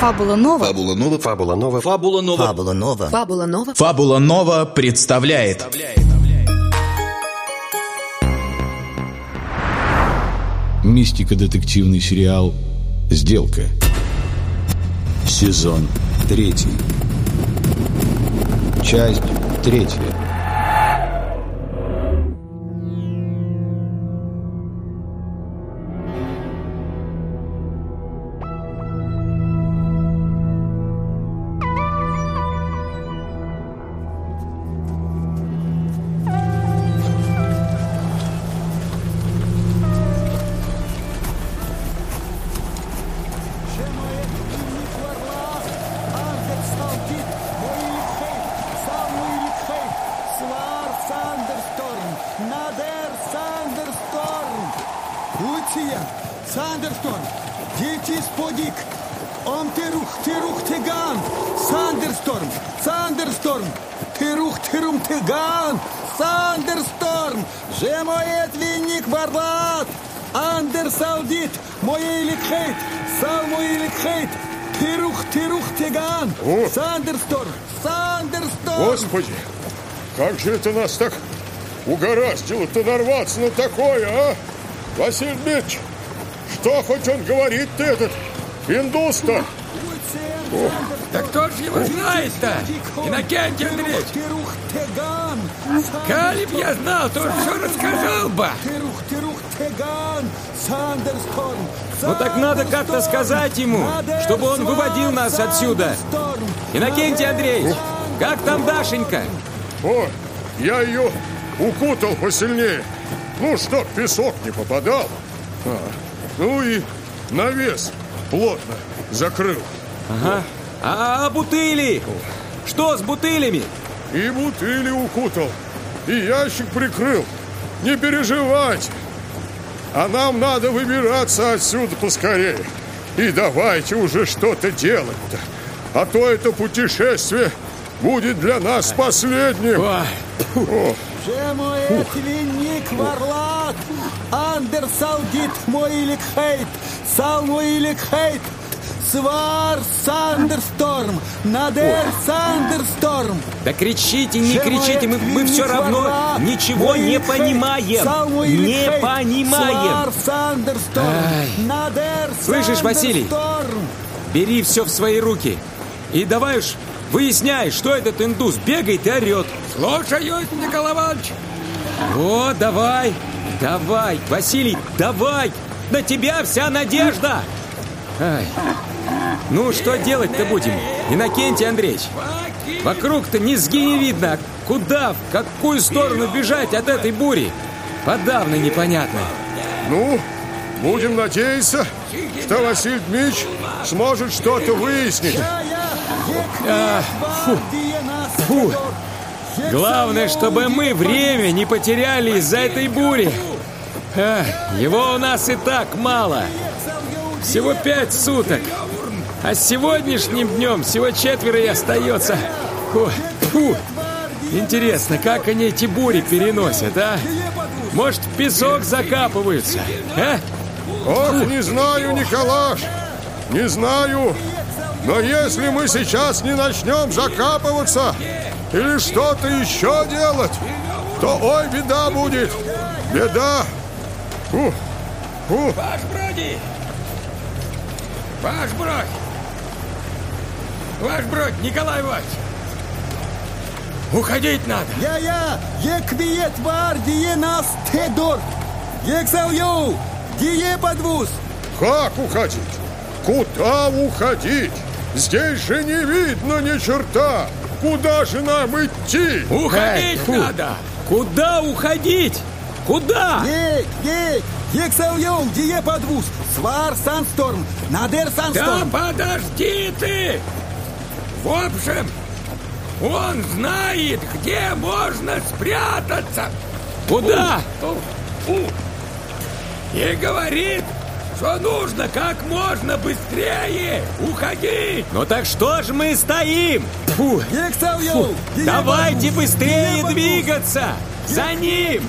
Фабула Нова. Фабула Нова. Фабула Нова. Фабула Нова. Фабула Нова. Фабула Нова. Фабула Нова представляет Мистико-детективный сериал «Сделка». Сезон третий. Часть третья. Сандерсторм, дети сподик, он терух, терух теган, Сандерсторм, Сандерсторм, терух, терум теган, Сандерсторм, же мой винник варлат, Андерс аудит, мой ликхейт, сал мой ликхейт, терух, терух теган, О! Сандерсторм, Сандерсторм. Господи, как же это нас так угораздило-то нарваться на такое, а? Василий Дмитриевич, что хоть он говорит-то этот индус-то? Да кто ж его знает-то? Иннокентий Андреевич! Коли б я знал, то все рассказал бы. Ну так надо как-то сказать ему, чтобы он выводил нас отсюда. Иннокентий Андреевич, как там Дашенька? О, я ее укутал посильнее. Ну, чтоб песок не попадал. А, ну и навес плотно закрыл. Ага. А бутыли? Что с бутылями? И бутыли укутал, и ящик прикрыл. Не переживайте. А нам надо выбираться отсюда поскорее. И давайте уже что-то делать-то. А то это путешествие будет для нас последним. Ой, О, Же мой винник варлат, Андерс аудит мой ликхейт, сал мой ликхейт, Свар Сандерсторм, Надер Сандерсторм. да кричите, не кричите, мы, мы все равно ничего не понимаем. Не понимаем. Ай. Слышишь, Василий? Бери все в свои руки. И давай уж выясняй, что этот индус бегает и орет. Слушаюсь, Николай Иванович. О, давай, давай, Василий, давай. На тебя вся надежда. Ай. Ну, что делать-то будем, Иннокентий Андреевич? Вокруг-то низги не видно. Куда, в какую сторону бежать от этой бури? Подавно непонятно. ну, будем надеяться, что Василий Дмитриевич сможет что-то выяснить. А, фу, фу. Главное, чтобы мы время не потеряли из-за этой бури. А, его у нас и так мало. Всего пять суток. А с сегодняшним днем всего четверо и остается. Ой, фу. Интересно, как они эти бури переносят, а? Может, в песок закапываются, а? Ох, не знаю, Николаш, не знаю. Но если мы сейчас не начнем закапываться или что-то еще делать, то ой, беда будет. Беда. Фу, фу. Ваш броди! Ваш бродь! Ваш бродь, Николай Иванович! Уходить надо! Я-я, еквиет вар, дие нас тедор. Ексалью, дие подвуз. Как уходить? Куда уходить? Здесь же не видно ни черта. Куда же нам идти? Уходить Эй, надо! Куда уходить? Куда? Ек, ек, ексалью, дие подвуз. Свар сансторм, надер Да сансторм. подожди ты! В общем, он знает, где можно спрятаться. Куда? И говорит, что нужно как можно быстрее уходить. Ну так что же мы стоим? Фу. Дие Давайте быстрее двигаться! За ним!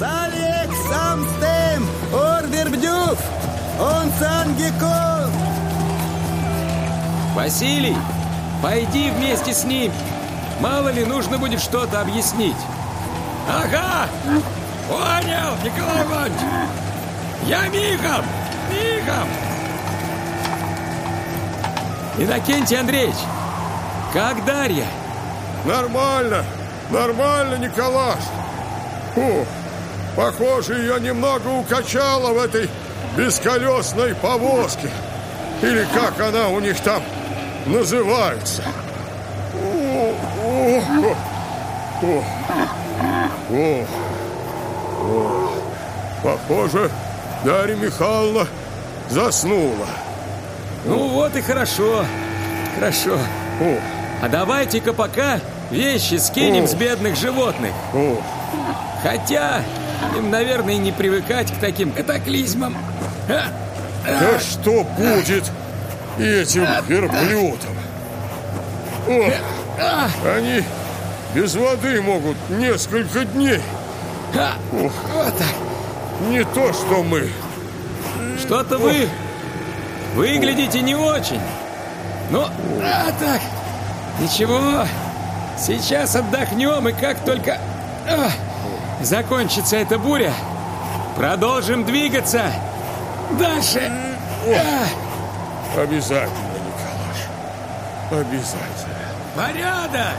Салек самстем! Орвербдюв! Он сангеков! Василий, пойди вместе с ним. Мало ли, нужно будет что-то объяснить. Ага! Понял, Николай Иванович! Я мигом! Мигом! Иннокентий Андреевич, как Дарья? Нормально, нормально, Николаш. Фу, похоже, ее немного укачало в этой бесколесной повозке. Или как она у них там называется. О, о, о, о. Похоже, Дарья Михайловна заснула. Ну вот и хорошо. Хорошо. О, А давайте-ка пока вещи скинем О. с бедных животных. о. Хотя им, наверное, не привыкать к таким катаклизмам. А, Да что будет этим верблюдам? О, они без воды могут несколько дней. а, вот так. Не то, что мы. Что-то вы выглядите не очень. Ну, а так, ничего. Сейчас отдохнем, и как только а, закончится эта буря, продолжим двигаться. Дальше. А, Обязательно, Николаш. Обязательно. порядок!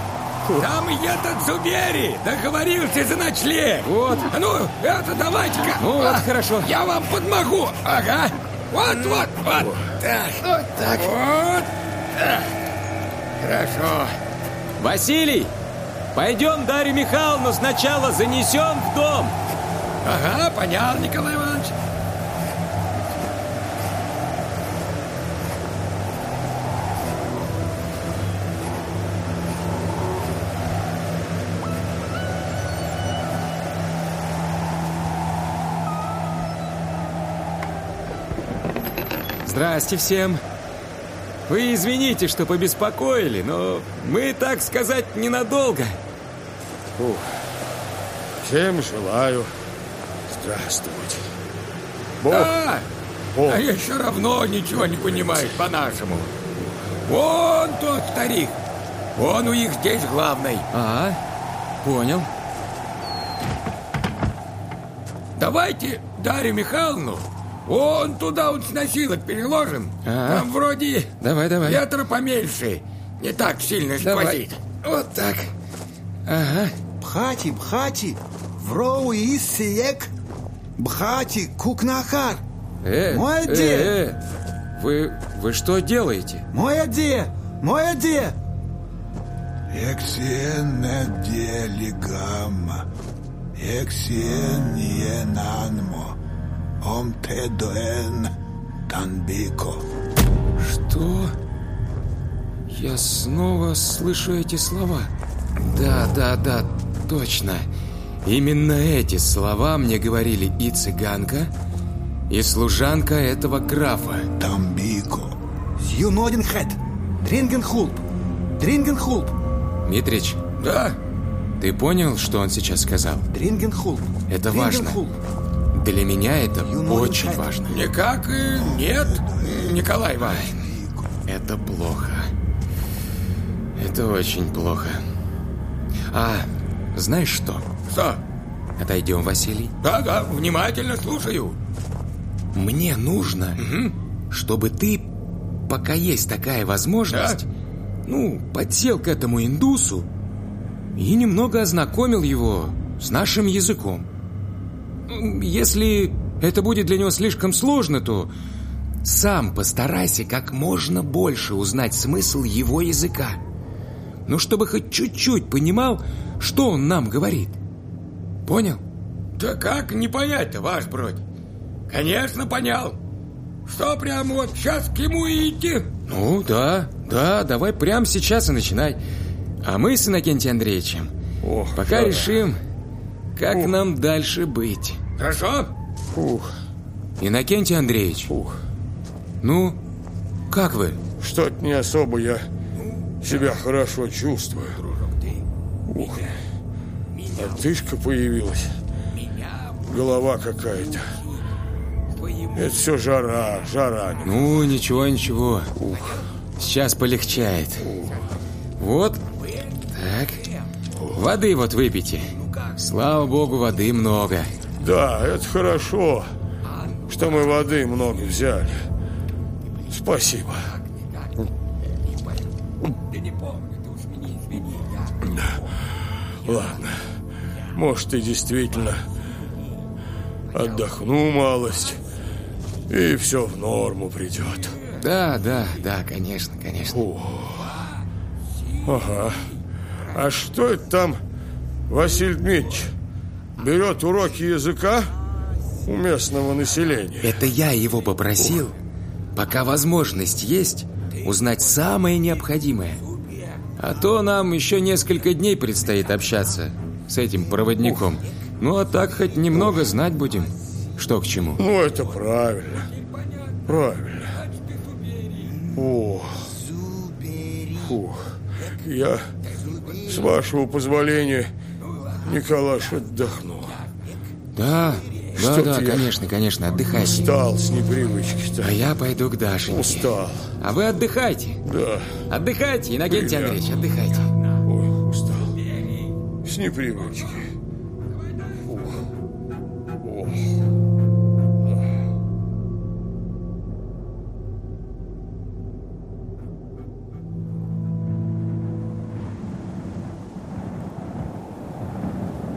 Там этот Зубери договорился за ночлег. Вот. А Ну, это давайте-ка. Ну, вот, хорошо. Я вам подмогу. Ага. Вот, вот, вот. Так. Вот так. Вот. Так. Хорошо. Василий, пойдем Дарью Михайловну сначала занесем в дом. Ага, понял, Николай Иванович. Здрасте всем. Вы извините, что побеспокоили, но мы, так сказать, ненадолго. Всем желаю здравствовать. Бог, А, О. а я все равно ничего не понимаю по-нашему. Вон тот старик. Он у них здесь главный. А, понял. Давайте Дарью Михайловну вон туда вот с носилок переложим. Там вроде давай, давай. ветра поменьше. Не так сильно сквозит. Вот так. Ага. Бхати, бхати! Вроу из сиек! Бхати, кукнахар! Э, Мой э, дед. э. Вы, вы что делаете? Мой оде! Мой оде! Ексиен делигама, ексиен енанмо, ом тедоен танбико. Что? Я снова слышу эти слова. Да, да, да, точно. Именно эти слова мне говорили и цыганка, и служанка этого графа. Тамбико. Зюнодинхед! Дрингенхулп! Дрингенхулп! Митрич, да, ты понял, что он сейчас сказал? Дрингенхулп! Это важно. Для меня это очень важно. никак и нет, Николай Иванович. Это плохо. Это очень плохо. А, знаешь что? Что? Отойдем, Василий. Да, да, внимательно слушаю. Мне нужно, чтобы ты, пока есть такая возможность, ну, подсел к этому индусу и немного ознакомил его с нашим языком. Если это будет для него слишком сложно, то сам постарайся как можно больше узнать смысл его языка. Ну, чтобы хоть чуть-чуть понимал, что он нам говорит. Понял? Да как не понять-то, ваш бродь? Конечно, понял. Что, прямо вот сейчас к нему и идти? Ну, да, да, давай прямо сейчас и начинай. А мы с Иннокентием Андреевичем Ох, пока да. решим, как нам дальше быть. Хорошо? Ух, Иннокентий Андреевич, ух. ну, как вы? Что-то не особо я себя хорошо чувствую. Ух, отдышка появилась. голова какая-то. Это все жара, жара. Ну, ничего, ничего. Сейчас полегчает. Вот. Так. Воды вот выпейте. Слава богу, воды много. Да, это хорошо, что мы воды много взяли. Спасибо. Ладно. Может, ты действительно отдохну малость, и все в норму придет. Да, да, да, конечно, конечно. О, ага. А что это там Василий Дмитриевич берет уроки языка у местного населения? Это я его попросил, пока возможность есть, узнать самое необходимое. А то нам еще несколько дней предстоит общаться с этим проводником. Ну, а так хоть немного знать будем, что к чему. Ну, это правильно. Правильно. О, фух. Я, с вашего позволения, Николаш, отдохну. Да, да, Что да, ты, я конечно, конечно, отдыхайте. Устал с непривычки-то. А я пойду к Дашеньке. Устал, А вы отдыхайте. да. Отдыхайте, Иннокентий Я- Андреевич, отдыхайте. Ой, устал. С непривычки. Фух. Ох.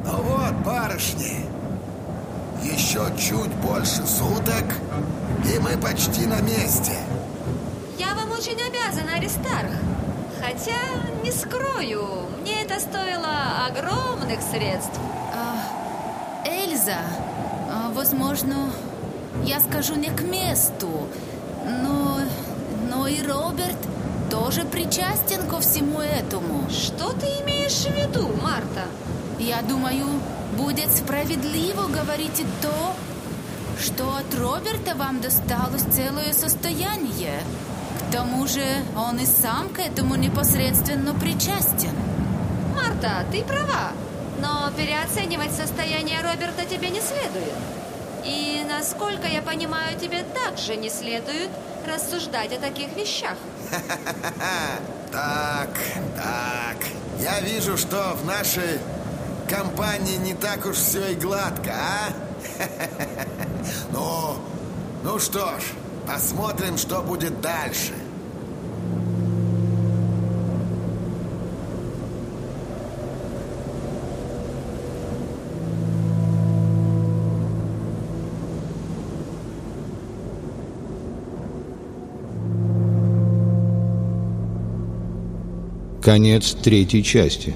Ну вот, барышни, чуть больше суток, и мы почти на месте. Я вам очень обязана, Аристарх. Хотя, не скрою, мне это стоило огромных средств. Эльза, а, возможно, я скажу не к месту, но, но и Роберт тоже причастен ко всему этому. Что ты имеешь в виду, Марта? Я думаю, будет справедливо говорить и то, что от Роберта вам досталось целое состояние. К тому же он и сам к этому непосредственно причастен. Марта, ты права. Но переоценивать состояние Роберта тебе не следует. И, насколько я понимаю, тебе также не следует рассуждать о таких вещах. Так, так. Я вижу, что в нашей компании не так уж все и гладко, а? Ну, ну что ж, посмотрим, что будет дальше. Конец третьей части.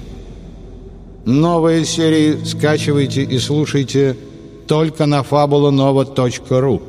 Новые серии скачивайте и слушайте только на fabulanova.ru